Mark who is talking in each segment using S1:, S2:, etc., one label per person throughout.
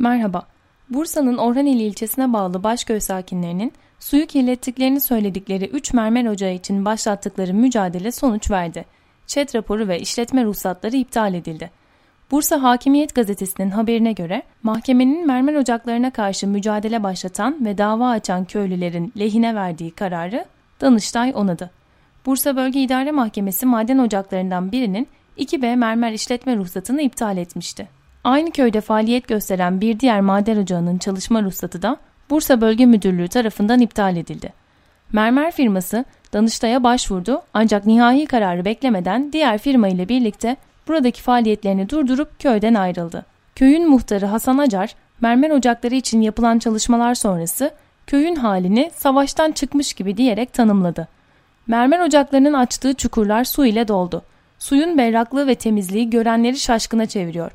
S1: Merhaba. Bursa'nın Orhaneli ilçesine bağlı Başköy sakinlerinin suyu kirlettiklerini söyledikleri 3 mermer ocağı için başlattıkları mücadele sonuç verdi. ÇED raporu ve işletme ruhsatları iptal edildi. Bursa Hakimiyet Gazetesi'nin haberine göre mahkemenin mermer ocaklarına karşı mücadele başlatan ve dava açan köylülerin lehine verdiği kararı Danıştay onadı. Bursa Bölge İdare Mahkemesi maden ocaklarından birinin 2B mermer işletme ruhsatını iptal etmişti. Aynı köyde faaliyet gösteren bir diğer maden ocağının çalışma ruhsatı da Bursa Bölge Müdürlüğü tarafından iptal edildi. Mermer firması Danıştay'a başvurdu ancak nihai kararı beklemeden diğer firma ile birlikte buradaki faaliyetlerini durdurup köyden ayrıldı. Köyün muhtarı Hasan Acar, mermer ocakları için yapılan çalışmalar sonrası köyün halini savaştan çıkmış gibi diyerek tanımladı. Mermer ocaklarının açtığı çukurlar su ile doldu. Suyun berraklığı ve temizliği görenleri şaşkına çeviriyor.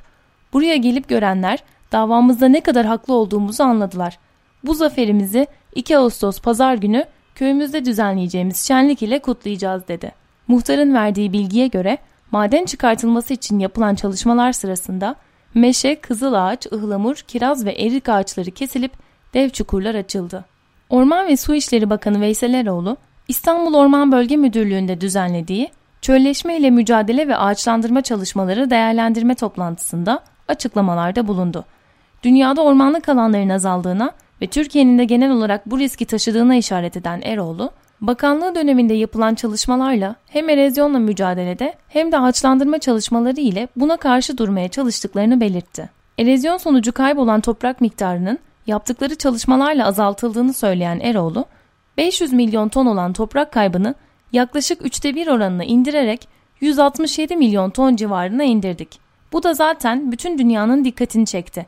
S1: Buraya gelip görenler davamızda ne kadar haklı olduğumuzu anladılar. Bu zaferimizi 2 Ağustos pazar günü köyümüzde düzenleyeceğimiz şenlik ile kutlayacağız dedi. Muhtarın verdiği bilgiye göre maden çıkartılması için yapılan çalışmalar sırasında meşe, kızılağaç, ıhlamur, kiraz ve erik ağaçları kesilip dev çukurlar açıldı. Orman ve Su İşleri Bakanı Veysel Eroğlu, İstanbul Orman Bölge Müdürlüğü'nde düzenlediği Çölleşme ile Mücadele ve Ağaçlandırma Çalışmaları Değerlendirme toplantısında açıklamalarda bulundu. Dünyada ormanlık alanların azaldığına ve Türkiye'nin de genel olarak bu riski taşıdığına işaret eden Eroğlu, bakanlığı döneminde yapılan çalışmalarla hem erozyonla mücadelede hem de ağaçlandırma çalışmaları ile buna karşı durmaya çalıştıklarını belirtti. Erozyon sonucu kaybolan toprak miktarının yaptıkları çalışmalarla azaltıldığını söyleyen Eroğlu, 500 milyon ton olan toprak kaybını yaklaşık üçte bir oranına indirerek 167 milyon ton civarına indirdik. Bu da zaten bütün dünyanın dikkatini çekti.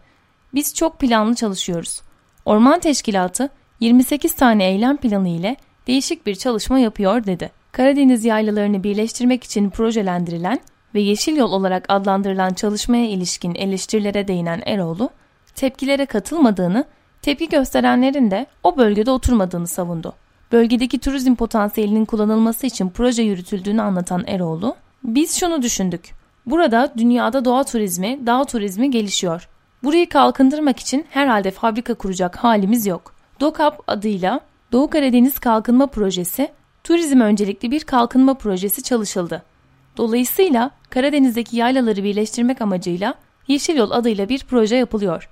S1: Biz çok planlı çalışıyoruz. Orman Teşkilatı 28 tane eylem planı ile değişik bir çalışma yapıyor dedi. Karadeniz yaylalarını birleştirmek için projelendirilen ve Yeşil Yol olarak adlandırılan çalışmaya ilişkin eleştirilere değinen Eroğlu, tepkilere katılmadığını, tepki gösterenlerin de o bölgede oturmadığını savundu. Bölgedeki turizm potansiyelinin kullanılması için proje yürütüldüğünü anlatan Eroğlu, biz şunu düşündük. Burada dünyada doğa turizmi, dağ turizmi gelişiyor. Burayı kalkındırmak için herhalde fabrika kuracak halimiz yok. DOKAP adıyla Doğu Karadeniz Kalkınma Projesi, turizm öncelikli bir kalkınma projesi çalışıldı. Dolayısıyla Karadeniz'deki yaylaları birleştirmek amacıyla Yeşil Yol adıyla bir proje yapılıyor.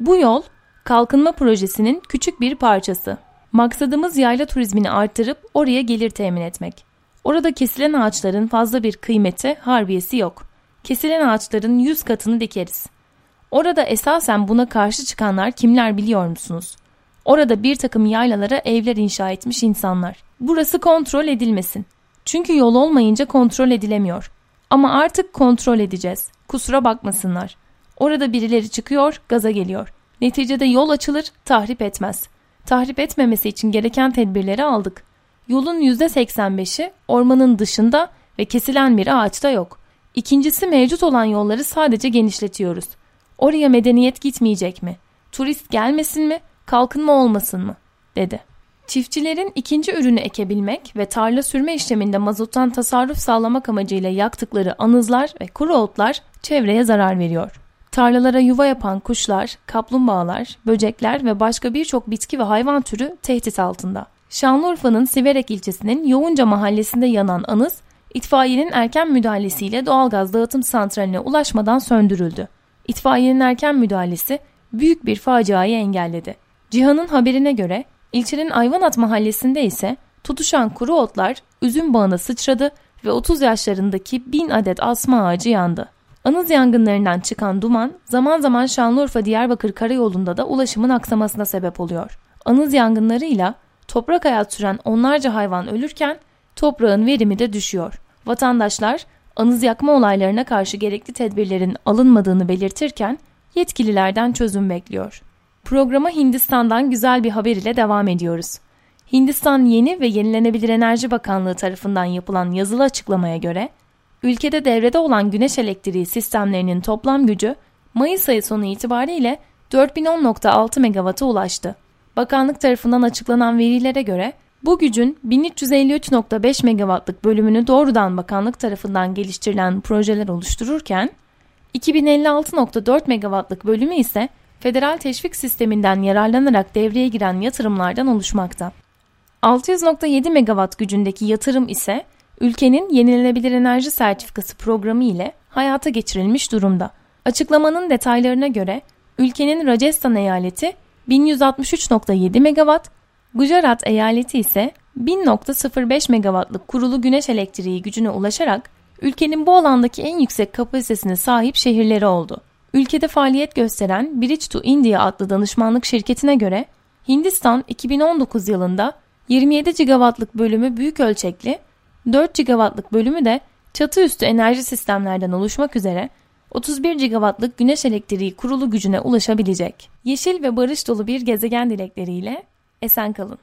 S1: Bu yol, kalkınma projesinin küçük bir parçası. Maksadımız yayla turizmini arttırıp oraya gelir temin etmek. Orada kesilen ağaçların fazla bir kıymeti, harbiyesi yok. Kesilen ağaçların yüz katını dikeriz. Orada esasen buna karşı çıkanlar kimler biliyor musunuz? Orada bir takım yaylalara evler inşa etmiş insanlar. Burası kontrol edilmesin. Çünkü yol olmayınca kontrol edilemiyor. Ama artık kontrol edeceğiz. Kusura bakmasınlar. Orada birileri çıkıyor, gaza geliyor. Neticede yol açılır, tahrip etmez. Tahrip etmemesi için gereken tedbirleri aldık. Yolun %85'i ormanın dışında ve kesilen bir ağaçta yok. İkincisi mevcut olan yolları sadece genişletiyoruz. Oraya medeniyet gitmeyecek mi? Turist gelmesin mi? Kalkınma olmasın mı? dedi. Çiftçilerin ikinci ürünü ekebilmek ve tarla sürme işleminde mazottan tasarruf sağlamak amacıyla yaktıkları anızlar ve kuru otlar çevreye zarar veriyor. Tarlalara yuva yapan kuşlar, kaplumbağalar, böcekler ve başka birçok bitki ve hayvan türü tehdit altında. Şanlıurfa'nın Siverek ilçesinin Yoğunca mahallesinde yanan anız, itfaiyenin erken müdahalesiyle doğalgaz dağıtım santraline ulaşmadan söndürüldü. İtfaiyenin erken müdahalesi büyük bir faciayı engelledi. Cihan'ın haberine göre ilçenin Ayvanat mahallesinde ise tutuşan kuru otlar üzüm bağına sıçradı ve 30 yaşlarındaki bin adet asma ağacı yandı. Anız yangınlarından çıkan duman zaman zaman Şanlıurfa-Diyarbakır karayolunda da ulaşımın aksamasına sebep oluyor. Anız yangınlarıyla toprak hayat süren onlarca hayvan ölürken toprağın verimi de düşüyor. Vatandaşlar anız yakma olaylarına karşı gerekli tedbirlerin alınmadığını belirtirken yetkililerden çözüm bekliyor. Programa Hindistan'dan güzel bir haber ile devam ediyoruz. Hindistan Yeni ve Yenilenebilir Enerji Bakanlığı tarafından yapılan yazılı açıklamaya göre, ülkede devrede olan güneş elektriği sistemlerinin toplam gücü Mayıs ayı sonu itibariyle 4010.6 MW'a ulaştı. Bakanlık tarafından açıklanan verilere göre bu gücün 1353.5 MW'lık bölümünü doğrudan bakanlık tarafından geliştirilen projeler oluştururken 2056.4 MW'lık bölümü ise federal teşvik sisteminden yararlanarak devreye giren yatırımlardan oluşmakta. 600.7 megawatt gücündeki yatırım ise ülkenin yenilenebilir enerji sertifikası programı ile hayata geçirilmiş durumda. Açıklamanın detaylarına göre ülkenin Rajasthan eyaleti 1163.7 megawatt, Gujarat eyaleti ise 1000.05 megawattlık kurulu güneş elektriği gücüne ulaşarak ülkenin bu alandaki en yüksek kapasitesine sahip şehirleri oldu. Ülkede faaliyet gösteren Bridge to India adlı danışmanlık şirketine göre Hindistan 2019 yılında 27 gigawattlık bölümü büyük ölçekli, 4 gigawattlık bölümü de çatı üstü enerji sistemlerden oluşmak üzere 31 gigawattlık güneş elektriği kurulu gücüne ulaşabilecek. Yeşil ve barış dolu bir gezegen dilekleriyle esen kalın.